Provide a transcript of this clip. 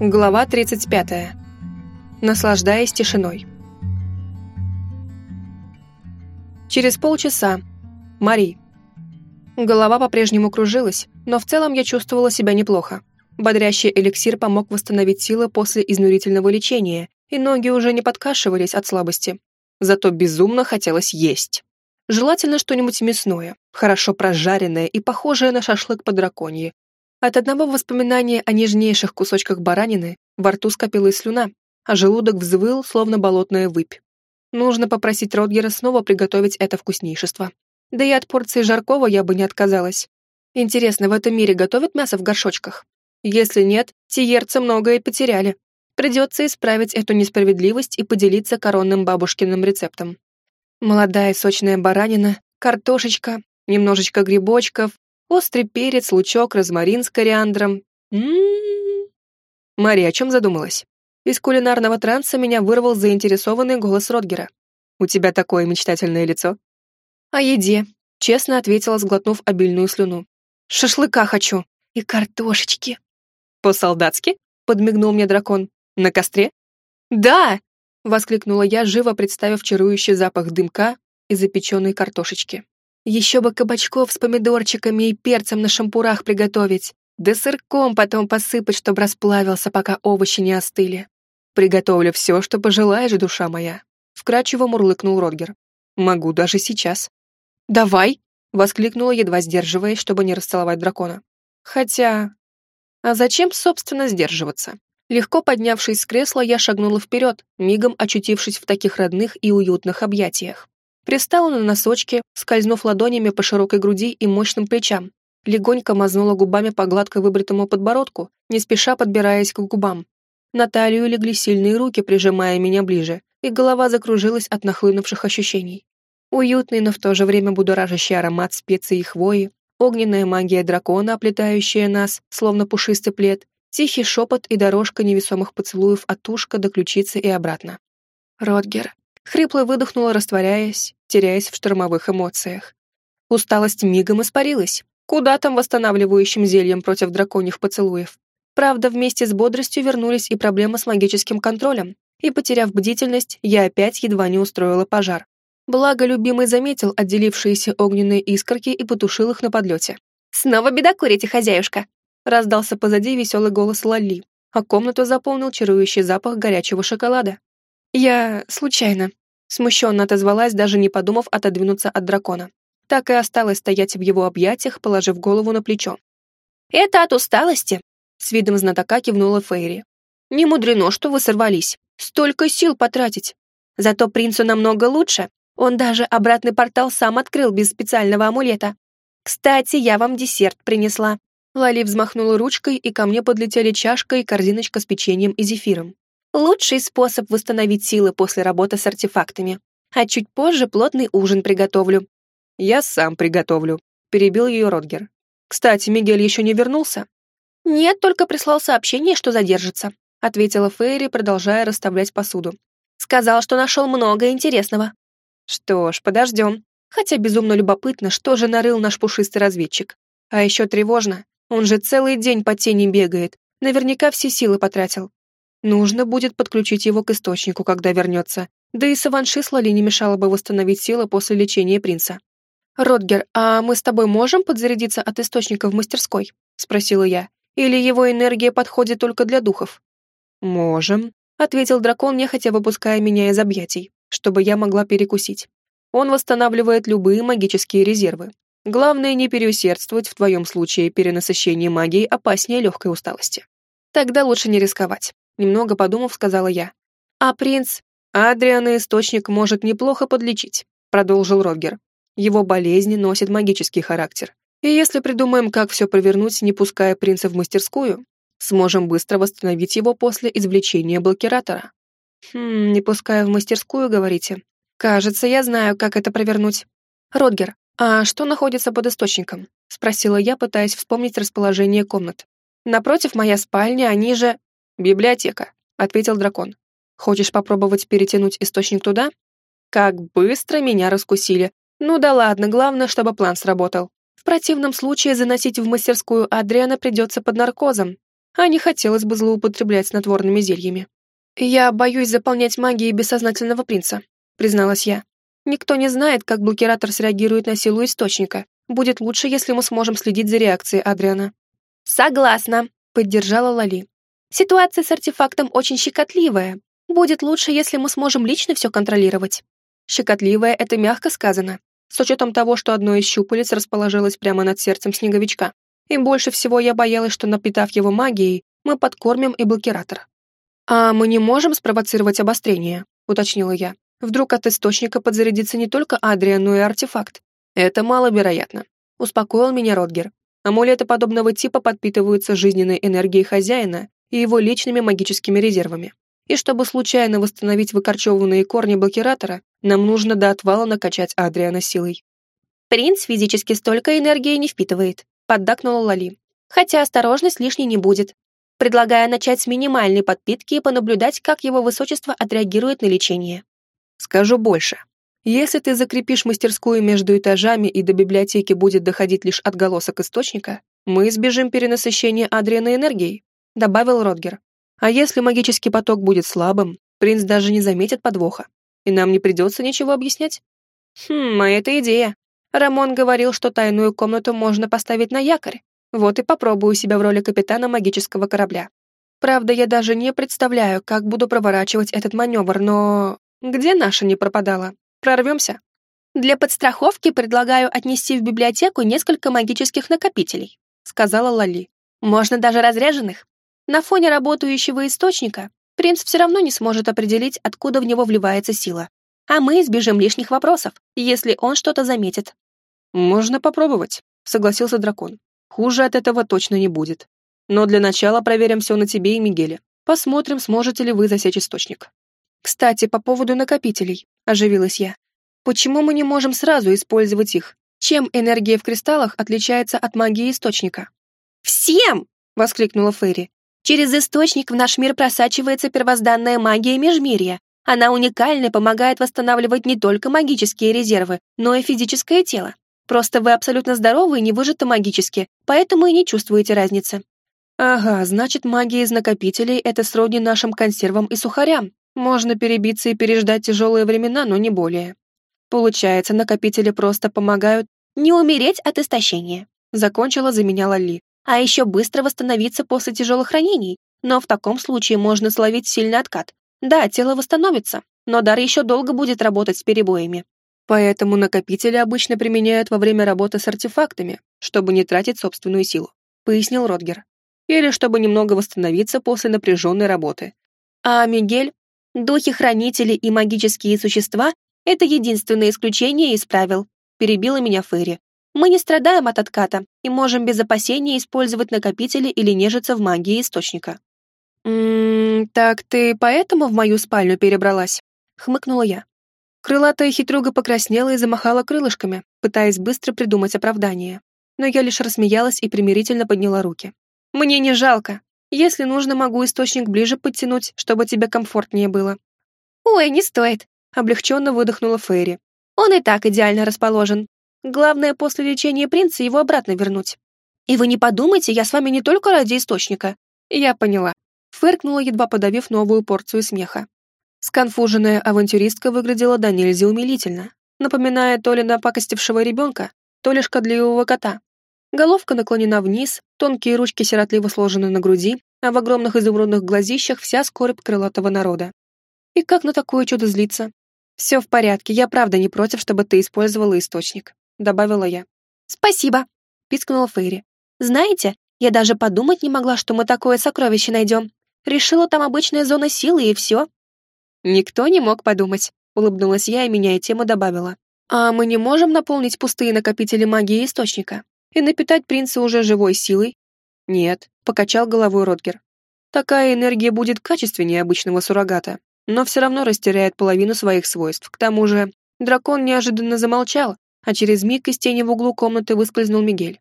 Глава 35. Наслаждаясь тишиной. Через полчаса. Мари. Голова по-прежнему кружилась, но в целом я чувствовала себя неплохо. Бодрящий эликсир помог восстановить силы после изнурительного лечения, и ноги уже не подкашивались от слабости. Зато безумно хотелось есть. Желательно что-нибудь мясное, хорошо прожаренное и похожее на шашлык по драконье, от одного воспоминания о нежнейших кусочках баранины во рту скопилась слюна, а желудок взвыл, словно болотная выпь. Нужно попросить Ротгера снова приготовить это вкуснейшество. Да и от порции жаркого я бы не отказалась. Интересно, в этом мире готовят мясо в горшочках? Если нет, тиерцы многое потеряли. Придется исправить эту несправедливость и поделиться коронным бабушкиным рецептом. Молодая сочная баранина, картошечка, немножечко грибочков, Острый перец, лучок, розмарин с кориандром. М-м-м. Мария о чем задумалась? Из кулинарного транса меня вырвал заинтересованный голос Ротгера. «У тебя такое мечтательное лицо». «О еде», — честно ответила, сглотнув обильную слюну. «Шашлыка хочу. И картошечки». «По-солдатски?» — подмигнул мне дракон. «На костре?» «Да!» — воскликнула я, живо представив чарующий запах дымка и запеченной картошечки. Еще бы кабачков с помидорчиками и перцем на шампурах приготовить, да сырком потом посыпать, чтобы расплавился, пока овощи не остыли. Приготовлю все, что пожелаешь, душа моя. Вкрадчиво мурлыкнул Родгер. Могу даже сейчас. Давай! Воскликнула, едва сдерживаясь, чтобы не расцеловать дракона. Хотя... А зачем, собственно, сдерживаться? Легко поднявшись с кресла, я шагнула вперед, мигом очутившись в таких родных и уютных объятиях. Пристала на носочки, скользнув ладонями по широкой груди и мощным плечам. Легонько мазнула губами по гладко выбритому подбородку, не спеша подбираясь к губам. На талию легли сильные руки, прижимая меня ближе, и голова закружилась от нахлынувших ощущений. Уютный, но в то же время будоражащий аромат специй и хвои, огненная магия дракона, оплетающая нас, словно пушистый плед, тихий шепот и дорожка невесомых поцелуев от ушка до ключицы и обратно. «Ротгер», Хрипло выдохнула, растворяясь, теряясь в штормовых эмоциях. Усталость мигом испарилась. Куда там восстанавливающим зельем против драконьих поцелуев? Правда, вместе с бодростью вернулись и проблемы с магическим контролем, и, потеряв бдительность, я опять едва не устроила пожар. Благо, любимый заметил отделившиеся огненные искорки и потушил их на подлете. «Снова бедокурите, хозяюшка!» раздался позади веселый голос Лали, а комнату заполнил чарующий запах горячего шоколада. «Я... случайно», — смущенно отозвалась, даже не подумав отодвинуться от дракона. Так и осталась стоять в его объятиях, положив голову на плечо. «Это от усталости», — с видом знатока кивнула Фейри. «Не мудрено, что вы сорвались. Столько сил потратить. Зато принцу намного лучше. Он даже обратный портал сам открыл без специального амулета. Кстати, я вам десерт принесла». Лали взмахнула ручкой, и ко мне подлетели чашка и корзиночка с печеньем и зефиром. Лучший способ восстановить силы после работы с артефактами. А чуть позже плотный ужин приготовлю. Я сам приготовлю, перебил ее Родгер. Кстати, Мигель еще не вернулся? Нет, только прислал сообщение, что задержится, ответила Фейри, продолжая расставлять посуду. Сказал, что нашел много интересного. Что ж, подождем. Хотя безумно любопытно, что же нарыл наш пушистый разведчик. А еще тревожно. Он же целый день по тени бегает. Наверняка все силы потратил. Нужно будет подключить его к источнику, когда вернется. Да и Саванши с Лали не мешало бы восстановить силы после лечения принца. «Ротгер, а мы с тобой можем подзарядиться от источника в мастерской?» — спросила я. «Или его энергия подходит только для духов?» «Можем», — ответил дракон, нехотя выпуская меня из объятий, чтобы я могла перекусить. «Он восстанавливает любые магические резервы. Главное не переусердствовать в твоем случае перенасыщение магии опаснее легкой усталости. Тогда лучше не рисковать. Немного подумав, сказала я. «А принц? Адриана источник может неплохо подлечить», продолжил Рогер. «Его болезни носят магический характер. И если придумаем, как все провернуть, не пуская принца в мастерскую, сможем быстро восстановить его после извлечения блокиратора». «Хм, не пуская в мастерскую, говорите? Кажется, я знаю, как это провернуть». «Родгер, а что находится под источником?» спросила я, пытаясь вспомнить расположение комнат. «Напротив моя спальня, они же...» «Библиотека», — ответил дракон. «Хочешь попробовать перетянуть источник туда?» Как быстро меня раскусили. Ну да ладно, главное, чтобы план сработал. В противном случае заносить в мастерскую Адриана придется под наркозом. а не хотелось бы злоупотреблять снотворными зельями. «Я боюсь заполнять магией бессознательного принца», — призналась я. «Никто не знает, как блокиратор среагирует на силу источника. Будет лучше, если мы сможем следить за реакцией Адриана». «Согласна», — поддержала Лали. «Ситуация с артефактом очень щекотливая. Будет лучше, если мы сможем лично все контролировать». «Щекотливая» — это мягко сказано, с учетом того, что одно из щупалец расположилось прямо над сердцем снеговичка. И больше всего я боялась, что, напитав его магией, мы подкормим и блокиратор. «А мы не можем спровоцировать обострение», — уточнила я. «Вдруг от источника подзарядится не только Адриан, но и артефакт?» «Это маловероятно», — успокоил меня Родгер. «Амулеты подобного типа подпитываются жизненной энергией хозяина и его личными магическими резервами. И чтобы случайно восстановить выкорчеванные корни блокиратора, нам нужно до отвала накачать Адриана силой». «Принц физически столько энергии не впитывает», поддакнула Лали. «Хотя осторожность лишней не будет. Предлагаю начать с минимальной подпитки и понаблюдать, как его высочество отреагирует на лечение». «Скажу больше. Если ты закрепишь мастерскую между этажами и до библиотеки будет доходить лишь отголосок источника, мы избежим перенасыщения Адриана энергией», добавил Родгер. «А если магический поток будет слабым, принц даже не заметит подвоха, и нам не придется ничего объяснять». «Хм, а это идея. Рамон говорил, что тайную комнату можно поставить на якорь. Вот и попробую себя в роли капитана магического корабля. Правда, я даже не представляю, как буду проворачивать этот маневр, но... Где наша не пропадала? Прорвемся? Для подстраховки предлагаю отнести в библиотеку несколько магических накопителей, сказала Лали. Можно даже разряженных. На фоне работающего источника принц все равно не сможет определить, откуда в него вливается сила. А мы избежим лишних вопросов, если он что-то заметит. «Можно попробовать», — согласился дракон. «Хуже от этого точно не будет. Но для начала проверим все на тебе и Мигеле. Посмотрим, сможете ли вы засечь источник». «Кстати, по поводу накопителей», — оживилась я. «Почему мы не можем сразу использовать их? Чем энергия в кристаллах отличается от магии источника?» «Всем!» — воскликнула Ферри. «Через источник в наш мир просачивается первозданная магия Межмирья. Она уникальна и помогает восстанавливать не только магические резервы, но и физическое тело. Просто вы абсолютно здоровы и не выжаты магически, поэтому и не чувствуете разницы. Ага, значит, магия из накопителей — это сродни нашим консервам и сухарям. Можно перебиться и переждать тяжелые времена, но не более. Получается, накопители просто помогают не умереть от истощения. Закончила заменяла Ли. А еще быстро восстановиться после тяжелых ранений. Но в таком случае можно словить сильный откат. Да, тело восстановится, но дар еще долго будет работать с перебоями. Поэтому накопители обычно применяют во время работы с артефактами, чтобы не тратить собственную силу, пояснил Родгер. Или чтобы немного восстановиться после напряженной работы. А Мигель, духи-хранители и магические существа — это единственное исключение из правил, перебила меня Ферри. Мы не страдаем от отката и можем без опасения использовать накопители или нежиться в магии источника. «М-м, так ты поэтому в мою спальню перебралась?» — хмыкнула я. Крылатая хитрюга покраснела и замахала крылышками, пытаясь быстро придумать оправдание. Но я лишь рассмеялась и примирительно подняла руки. «Мне не жалко. Если нужно, могу источник ближе подтянуть, чтобы тебе комфортнее было». «Ой, не стоит», — облегченно выдохнула Фейри. «Он и так идеально расположен. Главное, после лечения принца его обратно вернуть. И вы не подумайте, я с вами не только ради источника». Я поняла. Фыркнула, едва подавив новую порцию смеха. Сконфуженная авантюристка выглядела до нельзя умилительно, напоминая то ли напакостившего ребенка, то ли шкодливого кота. Головка наклонена вниз, тонкие ручки сиротливо сложены на груди, а в огромных изумрудных глазищах вся скорбь крылатого народа. И как на такое чудо злиться? «Все в порядке, я правда не против, чтобы ты использовала источник», — добавила я. «Спасибо», — пискнула Фейри. «Знаете, я даже подумать не могла, что мы такое сокровище найдем. Решила, там обычная зона силы, и все. «Никто не мог подумать», — улыбнулась я и, меняя тему, добавила. «А мы не можем наполнить пустые накопители магии источника и напитать принца уже живой силой?» «Нет», — покачал головой Ротгер. «Такая энергия будет качественнее обычного суррогата, но все равно растеряет половину своих свойств. К тому же дракон неожиданно замолчал, а через миг из тени в углу комнаты выскользнул Мигель.